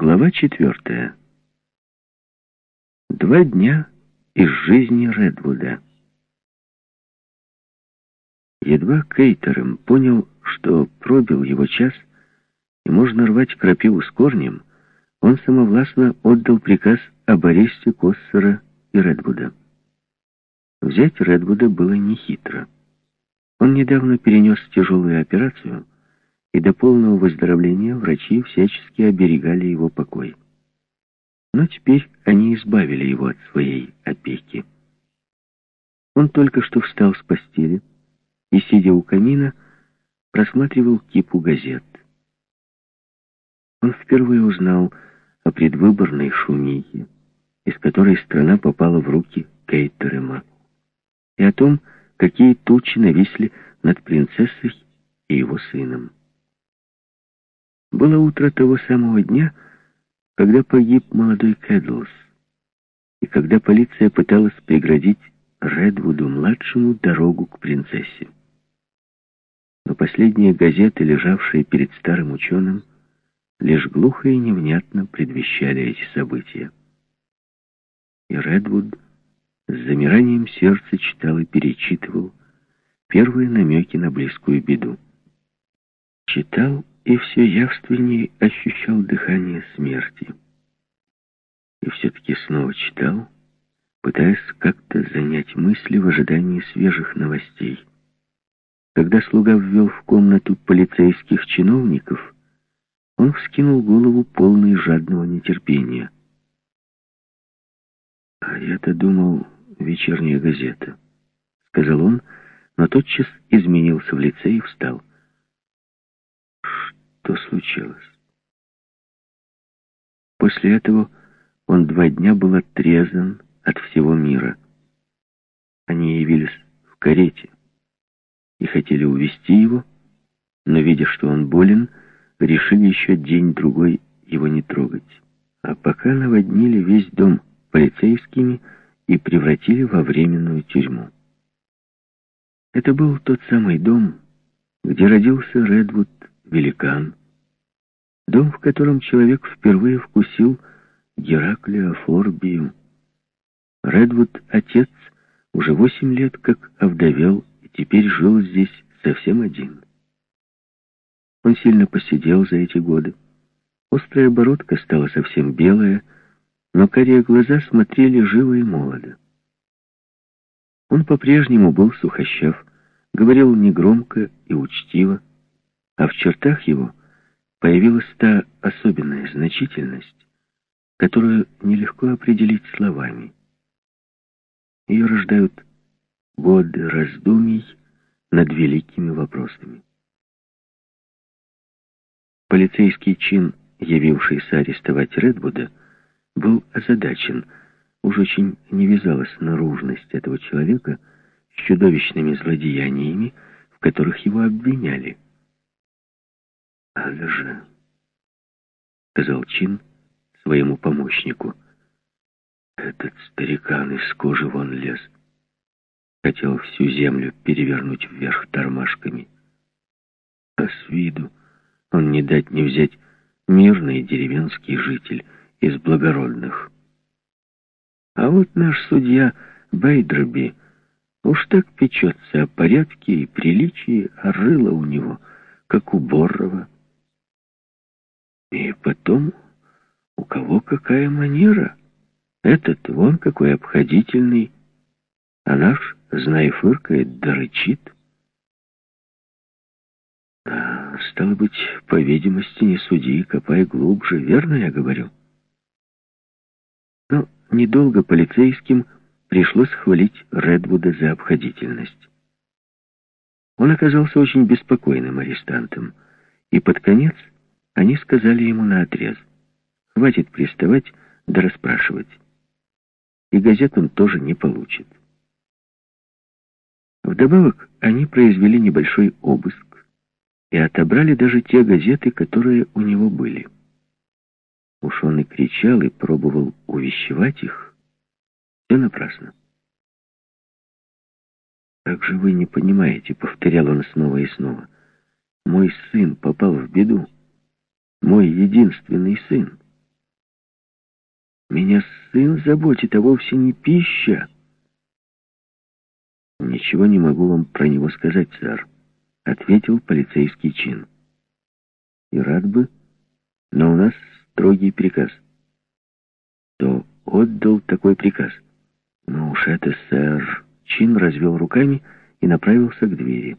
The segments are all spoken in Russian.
Глава четвертая. Два дня из жизни Редвуда. Едва Кейтером понял, что пробил его час, и можно рвать крапиву с корнем, он самовластно отдал приказ об аресте Коссера и Редвуда. Взять Редвуда было нехитро. Он недавно перенес тяжелую операцию — и до полного выздоровления врачи всячески оберегали его покой. Но теперь они избавили его от своей опеки. Он только что встал с постели и, сидя у камина, просматривал кипу газет. Он впервые узнал о предвыборной шумихе, из которой страна попала в руки Кейтерема, и о том, какие тучи нависли над принцессой и его сыном. Было утро того самого дня, когда погиб молодой Кэдлс, и когда полиция пыталась преградить Редвуду-младшему дорогу к принцессе. Но последние газеты, лежавшие перед старым ученым, лишь глухо и невнятно предвещали эти события. И Редвуд с замиранием сердца читал и перечитывал первые намеки на близкую беду. Читал и все явственнее ощущал дыхание смерти. И все-таки снова читал, пытаясь как-то занять мысли в ожидании свежих новостей. Когда слуга ввел в комнату полицейских чиновников, он вскинул голову полный жадного нетерпения. «А я-то думал, вечерняя газета», — сказал он, но тотчас изменился в лице и встал что случилось. После этого он два дня был отрезан от всего мира. Они явились в карете и хотели увести его, но, видя, что он болен, решили еще день-другой его не трогать. А пока наводнили весь дом полицейскими и превратили во временную тюрьму. Это был тот самый дом, где родился Редвуд Великан, Дом, в котором человек впервые вкусил Гераклия Форбию. Редвуд, отец, уже восемь лет как овдовел и теперь жил здесь совсем один. Он сильно посидел за эти годы. Острая бородка стала совсем белая, но карие глаза смотрели живо и молодо. Он по-прежнему был сухощав, говорил негромко и учтиво, а в чертах его появилась та особенная значительность, которую нелегко определить словами. Ее рождают годы раздумий над великими вопросами. Полицейский чин, явившийся арестовать Редвуда, был озадачен. Уж очень не вязалась наружность этого человека с чудовищными злодеяниями, в которых его обвиняли. «Надо же!» — сказал Чин своему помощнику. «Этот старикан из кожи вон лез. Хотел всю землю перевернуть вверх тормашками. А с виду он не дать не взять мирный деревенский житель из благородных. А вот наш судья Бейдерби уж так печется о порядке и приличии, а рыло у него, как у Боррова. И потом, у кого какая манера? Этот вон какой обходительный, а наш, знай, фыркает да рычит. А, стало быть, по видимости, не суди, копай глубже, верно я говорю? Но недолго полицейским пришлось хвалить Редвуда за обходительность. Он оказался очень беспокойным арестантом, и под конец они сказали ему наотрез, хватит приставать да расспрашивать. И газет он тоже не получит. Вдобавок, они произвели небольшой обыск и отобрали даже те газеты, которые у него были. Уж он и кричал, и пробовал увещевать их. Все напрасно. «Как же вы не понимаете?» — повторял он снова и снова. «Мой сын попал в беду мой единственный сын. Меня сын заботит, а вовсе не пища. Ничего не могу вам про него сказать, сэр, ответил полицейский чин. И рад бы, но у нас строгий приказ. Кто отдал такой приказ? Ну уж это, сэр. Чин развел руками и направился к двери.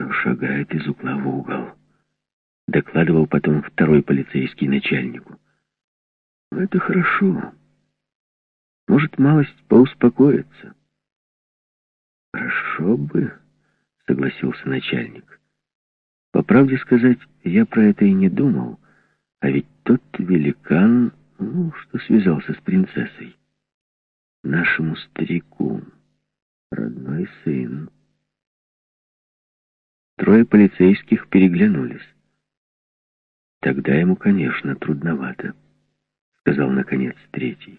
Шагает из угла в угол. Докладывал потом второй полицейский начальнику. Это хорошо. Может, малость поуспокоиться. Хорошо бы, согласился начальник. По правде сказать, я про это и не думал. А ведь тот великан, ну, что связался с принцессой. Нашему старику, родной сын. Трое полицейских переглянулись. Тогда ему, конечно, трудновато, сказал наконец третий.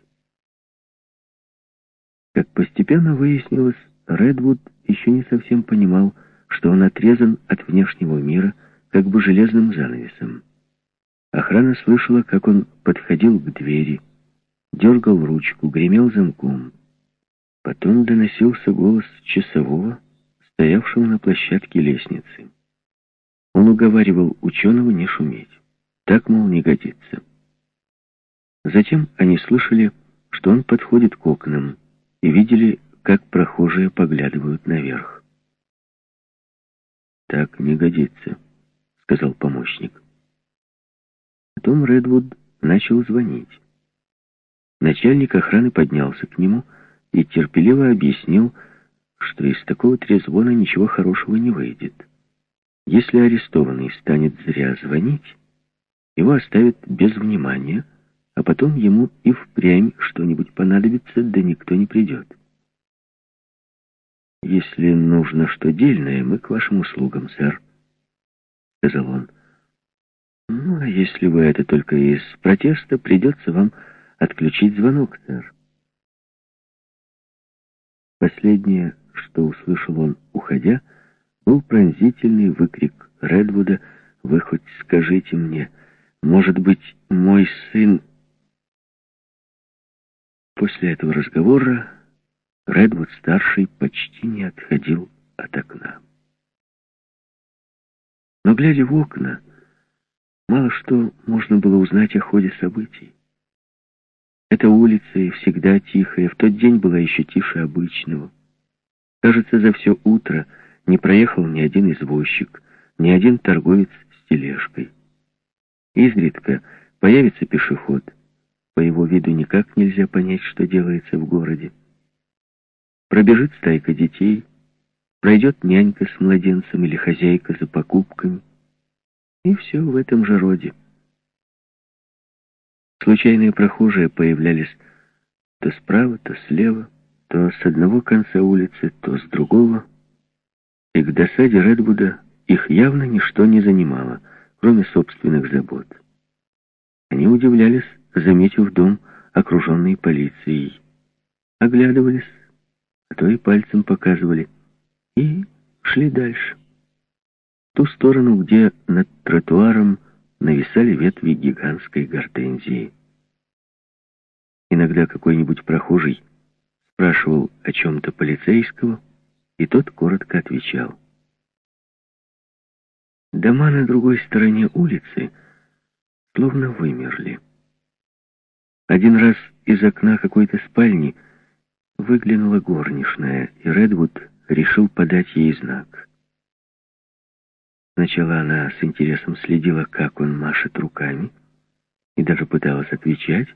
Как постепенно выяснилось, Редвуд еще не совсем понимал, что он отрезан от внешнего мира как бы железным занавесом. Охрана слышала, как он подходил к двери, дергал ручку, гремел замком. Потом доносился голос часового, стоявшего на площадке лестницы. Он уговаривал ученого не шуметь. Так, мол, не годится. Затем они слышали, что он подходит к окнам, и видели, как прохожие поглядывают наверх. «Так не годится», — сказал помощник. Потом Редвуд начал звонить. Начальник охраны поднялся к нему и терпеливо объяснил, что из такого трезвона ничего хорошего не выйдет. Если арестованный станет зря звонить, его оставят без внимания, а потом ему и впрямь что-нибудь понадобится, да никто не придет. «Если нужно что дельное, мы к вашим услугам, сэр», — сказал он. «Ну, а если вы это только из протеста, придется вам отключить звонок, сэр». Последнее, что услышал он, уходя, был пронзительный выкрик Редвуда «Вы хоть скажите мне, может быть, мой сын...» После этого разговора Редвуд-старший почти не отходил от окна. Но, глядя в окна, мало что можно было узнать о ходе событий. Эта улица, всегда тихая, в тот день была еще тише обычного. Кажется, за все утро не проехал ни один извозчик, ни один торговец с тележкой. Изредка появится пешеход. По его виду никак нельзя понять, что делается в городе. Пробежит стайка детей, пройдет нянька с младенцем или хозяйка за покупками. И все в этом же роде. Случайные прохожие появлялись то справа, то слева, то с одного конца улицы, то с другого. И к досаде Редвуда их явно ничто не занимало, кроме собственных забот. Они удивлялись, заметив дом, окруженный полицией. Оглядывались, а то и пальцем показывали, и шли дальше. В ту сторону, где над тротуаром нависали ветви гигантской гортензии. Иногда какой-нибудь прохожий спрашивал о чем-то полицейского, и тот коротко отвечал. Дома на другой стороне улицы словно вымерли. Один раз из окна какой-то спальни выглянула горничная, и Редвуд решил подать ей знак. Сначала она с интересом следила, как он машет руками, и даже пыталась отвечать,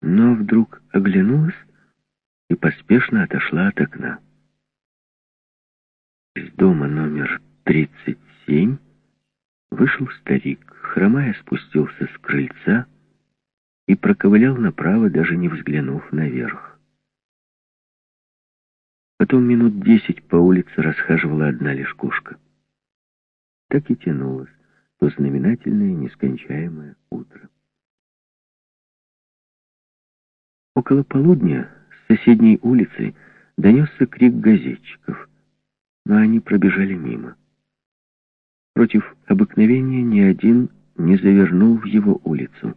но вдруг оглянулась и поспешно отошла от окна. Из дома номер 37 вышел старик, хромая спустился с крыльца и проковылял направо, даже не взглянув наверх. Потом минут десять по улице расхаживала одна лишь кошка. Так и тянулось то знаменательное нескончаемое утро. Около полудня соседней улицы донесся крик газетчиков, но они пробежали мимо. Против обыкновения ни один не завернул в его улицу.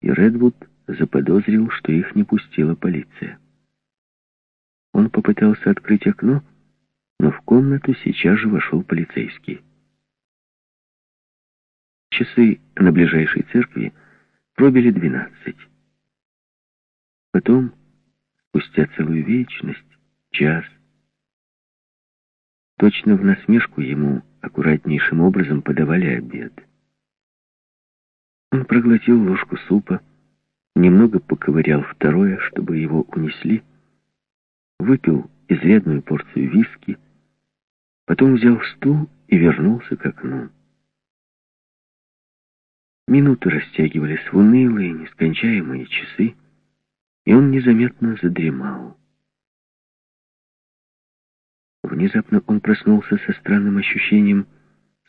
и Редвуд заподозрил, что их не пустила полиция. Он попытался открыть окно, но в комнату сейчас же вошел полицейский. Часы на ближайшей церкви пробили двенадцать. Потом, спустя целую вечность, час, точно в насмешку ему аккуратнейшим образом подавали обед. Он проглотил ложку супа, немного поковырял второе, чтобы его унесли, выпил изрядную порцию виски, потом взял стул и вернулся к окну. Минуты растягивались в унылые, нескончаемые часы, и он незаметно задремал. Внезапно он проснулся со странным ощущением,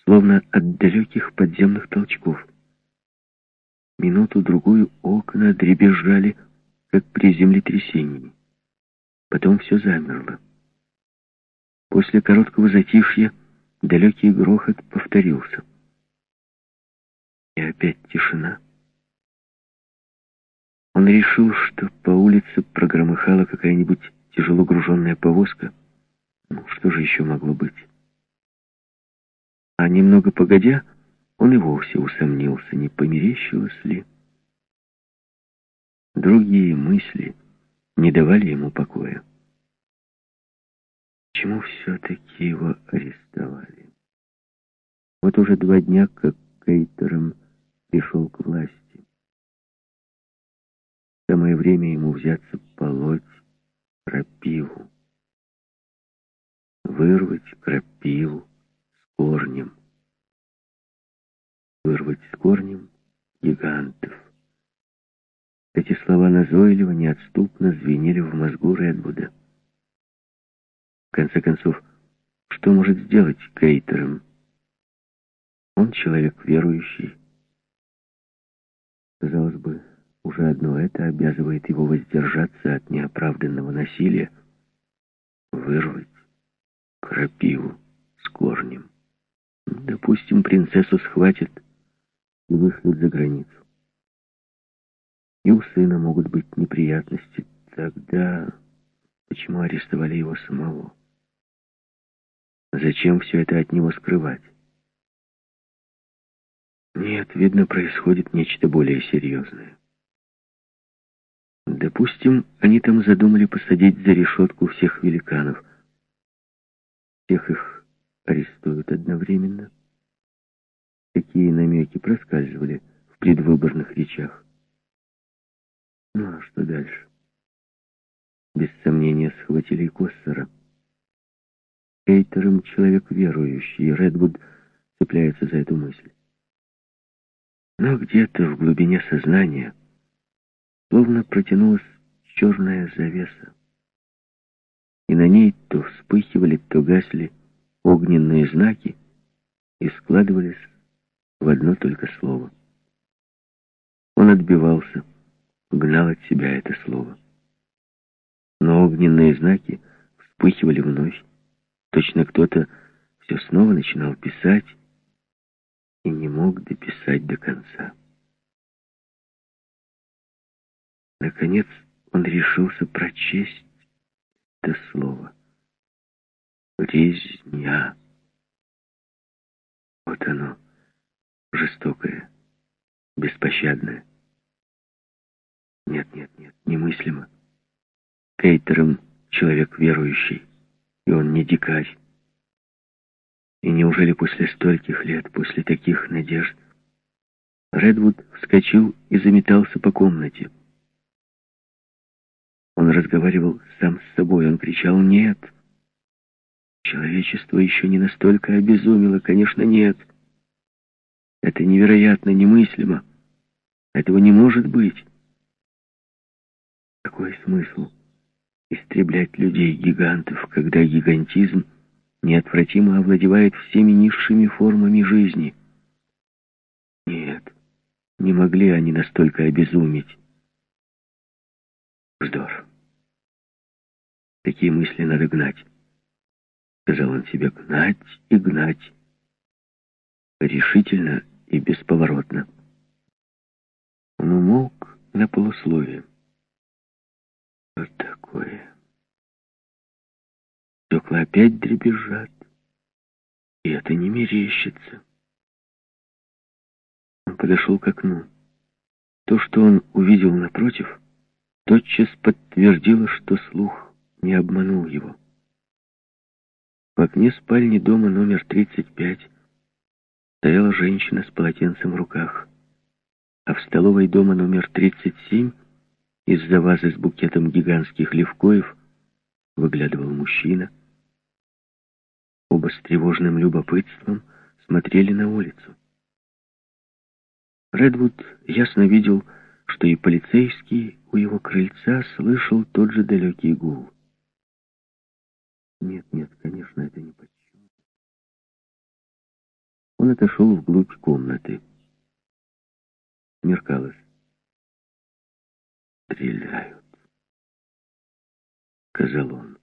словно от далеких подземных толчков. Минуту-другую окна дребезжали, как при землетрясении. Потом все замерло. После короткого затишья далекий грохот повторился. И опять тишина. Он решил, что по улице прогромыхала какая-нибудь тяжело груженная повозка. Ну, что же еще могло быть? А немного погодя, он и вовсе усомнился, не померещилось ли. Другие мысли не давали ему покоя. Почему все-таки его арестовали? Вот уже два дня, как Кейтером пришел к власти. Самое время ему взяться полоть крапиву. Вырвать крапиву с корнем. Вырвать с корнем гигантов. Эти слова назойливо, неотступно звенели в мозгу Редвуда. В конце концов, что может сделать Кейтером? Он человек верующий. Казалось бы, уже одно это обязывает его воздержаться от неоправданного насилия, вырвать крапиву с корнем. Допустим, принцессу схватят и вышлют за границу. И у сына могут быть неприятности. Тогда почему арестовали его самого? Зачем все это от него скрывать? Нет, видно, происходит нечто более серьезное. Допустим, они там задумали посадить за решетку всех великанов. Всех их арестуют одновременно. Такие намеки проскальзывали в предвыборных речах. Ну а что дальше? Без сомнения схватили и Коссора. Кейтером человек верующий, и Редвуд цепляется за эту мысль. Но где-то в глубине сознания словно протянулась черная завеса. И на ней то вспыхивали, то гасли огненные знаки и складывались в одно только слово. Он отбивался, гнал от себя это слово. Но огненные знаки вспыхивали вновь. Точно кто-то все снова начинал писать и не мог дописать до конца. Наконец он решился прочесть это слово. Резня. Вот оно, жестокое, беспощадное. Нет, нет, нет, немыслимо. Кейтером человек верующий, и он не дикарь. И неужели после стольких лет, после таких надежд, Редвуд вскочил и заметался по комнате. Разговаривал сам с собой, он кричал «Нет!». Человечество еще не настолько обезумело, конечно, нет. Это невероятно, немыслимо. Этого не может быть. Какой смысл истреблять людей-гигантов, когда гигантизм неотвратимо овладевает всеми низшими формами жизни? Нет, не могли они настолько обезуметь. Вздор. Такие мысли надо гнать. Сказал он себе гнать и гнать. Решительно и бесповоротно. Он умолк на полусловие. Что такое? Стекла опять дребезжат, и это не мерещится. Он подошел к окну. То, что он увидел напротив, тотчас подтвердило, что слух не обманул его. В окне спальни дома номер 35 стояла женщина с полотенцем в руках, а в столовой дома номер 37 из-за вазы с букетом гигантских левкоев выглядывал мужчина. Оба с тревожным любопытством смотрели на улицу. Редвуд ясно видел, что и полицейский у его крыльца слышал тот же далекий гул. Нет, нет, конечно, это не почему. Он отошел вглубь комнаты. Меркалось. «Стреляют», — сказал он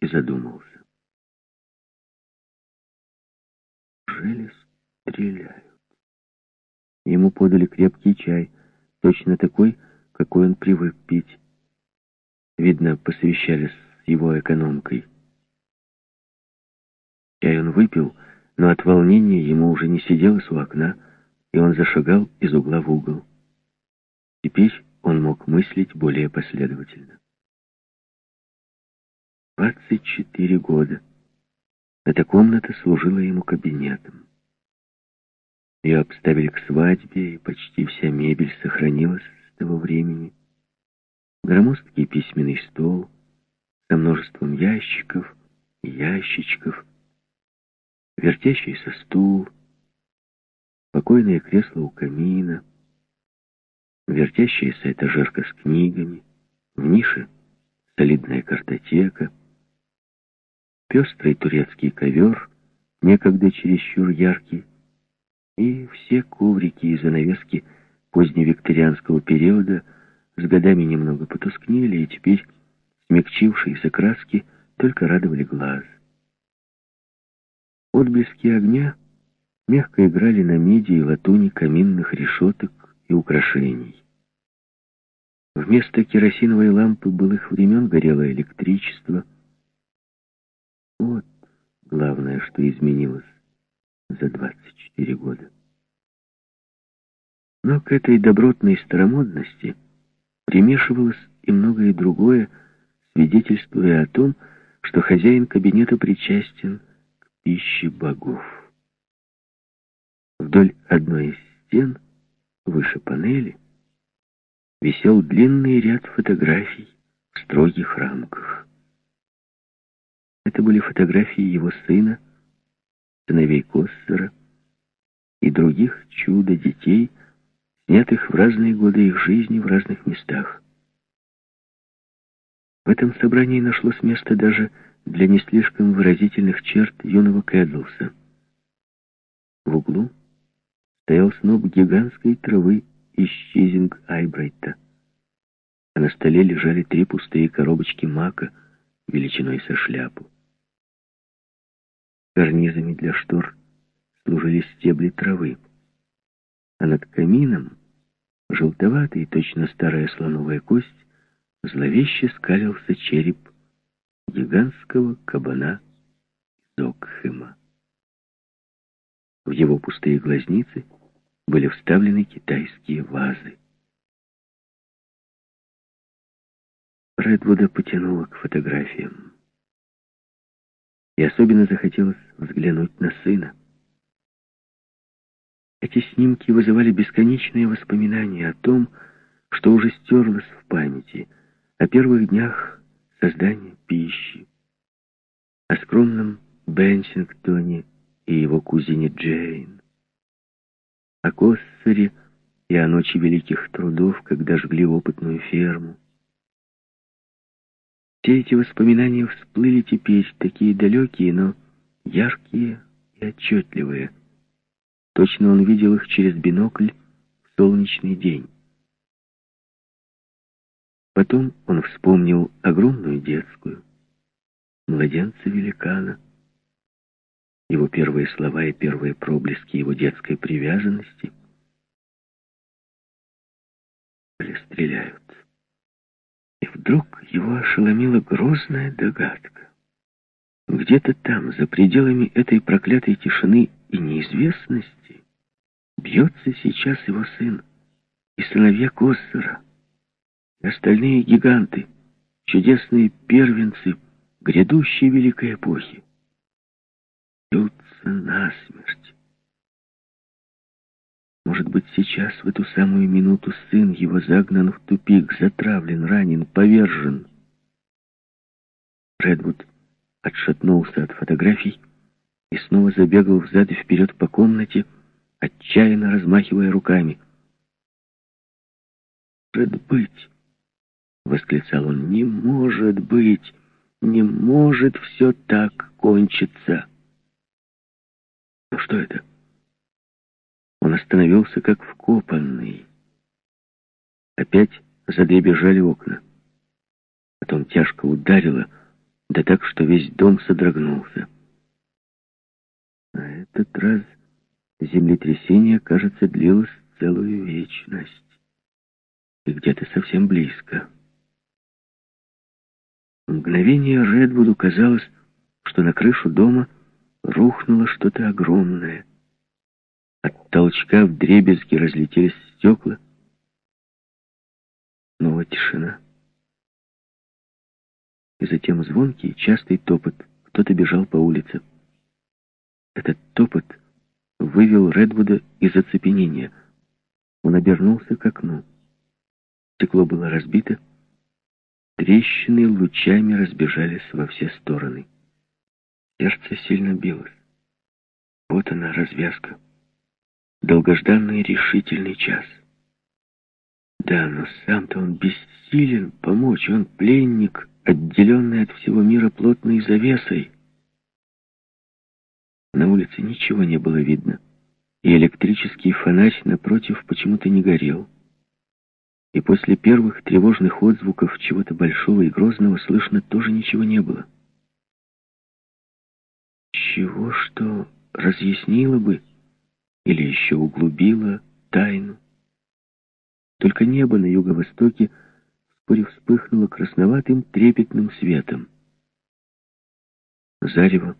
и задумался. Жели стреляют. Ему подали крепкий чай, точно такой, какой он привык пить. Видно, посовещались с его экономкой. Чай он выпил, но от волнения ему уже не сиделось у окна, и он зашагал из угла в угол. Теперь он мог мыслить более последовательно. 24 года. Эта комната служила ему кабинетом. Ее обставили к свадьбе, и почти вся мебель сохранилась с того времени. Громоздкий письменный стол со множеством ящиков и ящичков, вертящийся стул, спокойное кресло у камина, вертящаяся этажерка с книгами, в нише солидная картотека, пестрый турецкий ковер, некогда чересчур яркий, и все коврики и занавески поздневикторианского периода с годами немного потускнели, и теперь смягчившиеся краски только радовали глаз. Отблески огня мягко играли на меди и латуни каминных решеток и украшений. Вместо керосиновой лампы былых времен горело электричество. Вот главное, что изменилось за 24 года. Но к этой добротной старомодности примешивалось и многое другое, свидетельствуя о том, что хозяин кабинета причастен к пище богов. Вдоль одной из стен, выше панели, висел длинный ряд фотографий в строгих рамках. Это были фотографии его сына, сыновей Коссера и других чудо-детей, снятых в разные годы их жизни в разных местах. В этом собрании нашлось место даже для не слишком выразительных черт юного Кэдлса. В углу стоял сноп гигантской травы из чизинг Айбрайта, а на столе лежали три пустые коробочки мака величиной со шляпу. Карнизами для штор служили стебли травы, а над камином, желтоватый, точно старая слоновая кость, зловеще скалился череп гигантского кабана Зокхема. В его пустые глазницы были вставлены китайские вазы. Редвуда потянуло к фотографиям и особенно захотелось взглянуть на сына. Эти снимки вызывали бесконечные воспоминания о том, что уже стерлось в памяти, о первых днях создания пищи, о скромном Бенсингтоне и его кузине Джейн, о Коссере и о ночи великих трудов, когда жгли опытную ферму, все эти воспоминания всплыли теперь, такие далекие, но яркие и отчетливые. Точно он видел их через бинокль в солнечный день. Потом он вспомнил огромную детскую, младенца-великана, его первые слова и первые проблески его детской привязанности — или стреляют. И вдруг его ошеломила грозная догадка. Где-то там, за пределами этой проклятой тишины и неизвестности, бьется сейчас его сын и сыновья Коссера, остальные гиганты, чудесные первенцы грядущей великой эпохи. Бьются насмерть. Может быть, сейчас, в эту самую минуту, сын его загнан в тупик, затравлен, ранен, повержен. Редвуд отшатнулся от фотографий и снова забегал взад и вперед по комнате, отчаянно размахивая руками. «Может быть!» — восклицал он. «Не может быть! Не может все так кончиться!» «Ну что это?» Он остановился, как вкопанный. Опять задребежали окна. Потом тяжко ударило, да так, что весь дом содрогнулся. На этот раз землетрясение, кажется, длилось целую вечность. И где-то совсем близко. Мгновение Редвуду казалось, что на крышу дома рухнуло что-то огромное. От толчка в дребезги разлетелись стекла. Снова тишина. И затем звонкий, частый топот. Кто-то бежал по улице. Этот топот вывел Редвуда из оцепенения. Он обернулся к окну. Стекло было разбито. Трещины лучами разбежались во все стороны. Сердце сильно билось. Вот она, развязка. Долгожданный решительный час. Да, но сам-то он бессилен помочь. Он пленник, отделенный от всего мира плотной завесой. На улице ничего не было видно, и электрический фонарь напротив почему-то не горел. И после первых тревожных отзвуков чего-то большого и грозного слышно тоже ничего не было. Чего, что разъяснило бы или еще углубило тайну? Только небо на юго-востоке вскоре вспыхнуло красноватым трепетным светом. Зарево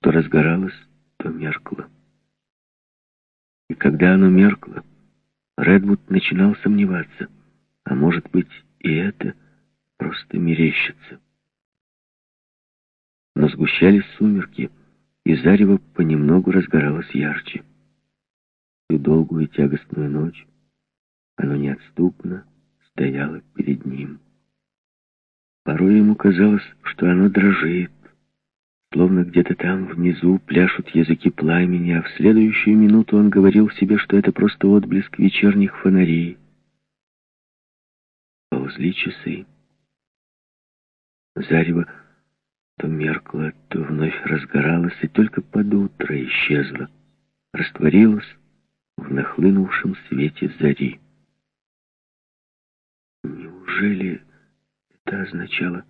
то разгоралось, то меркло. И когда оно меркло, Редвуд начинал сомневаться, а может быть и это просто мерещится. Но сгущались сумерки, и зарево понемногу разгоралось ярче. Всю долгую тягостную ночь оно неотступно стояло перед ним. Порой ему казалось, что оно дрожит, словно где-то там внизу пляшут языки пламени, а в следующую минуту он говорил себе, что это просто отблеск вечерних фонарей. Ползли часы. Зарево то меркло, то вновь разгоралось, и только под утро исчезло, растворилось в нахлынувшем свете зари. Неужели это означало...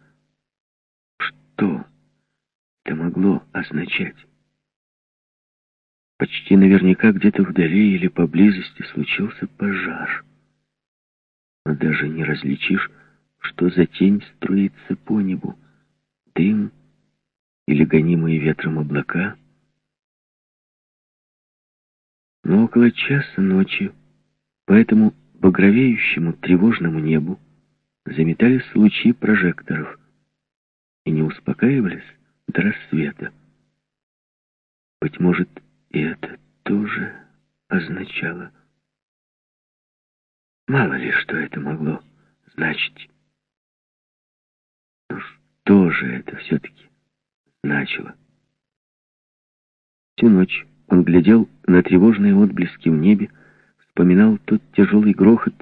Что это могло означать? Почти наверняка где-то вдали или поблизости случился пожар. Даже не различишь, что за тень струится по небу дым или гонимые ветром облака. Но около часа ночи по этому багровеющему тревожному небу заметались лучи прожекторов и не успокаивались до рассвета. Быть может, и это тоже означало... Мало ли, что это могло значить. Ну что же это все-таки значило? Всю ночь он глядел на тревожные отблески в небе, вспоминал тот тяжелый грохот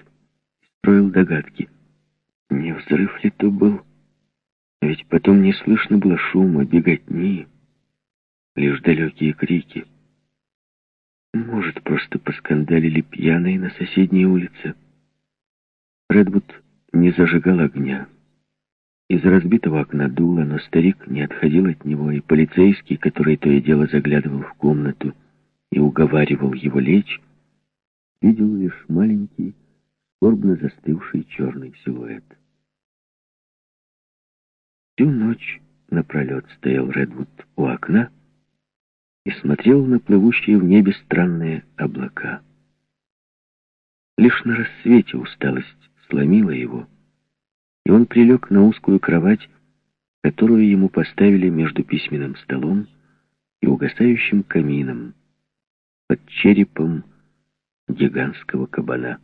и строил догадки. Не взрыв ли то был? Ведь потом не слышно было шума, беготни, лишь далекие крики. Может, просто поскандалили пьяные на соседней улице. Редвуд не зажигал огня. Из разбитого окна дуло, но старик не отходил от него, и полицейский, который то и дело заглядывал в комнату и уговаривал его лечь, видел лишь маленький, скорбно застывший черный силуэт. Всю ночь напролет стоял Редвуд у окна и смотрел на плывущие в небе странные облака. Лишь на рассвете усталость сломила его, и он прилег на узкую кровать, которую ему поставили между письменным столом и угасающим камином под черепом гигантского кабана.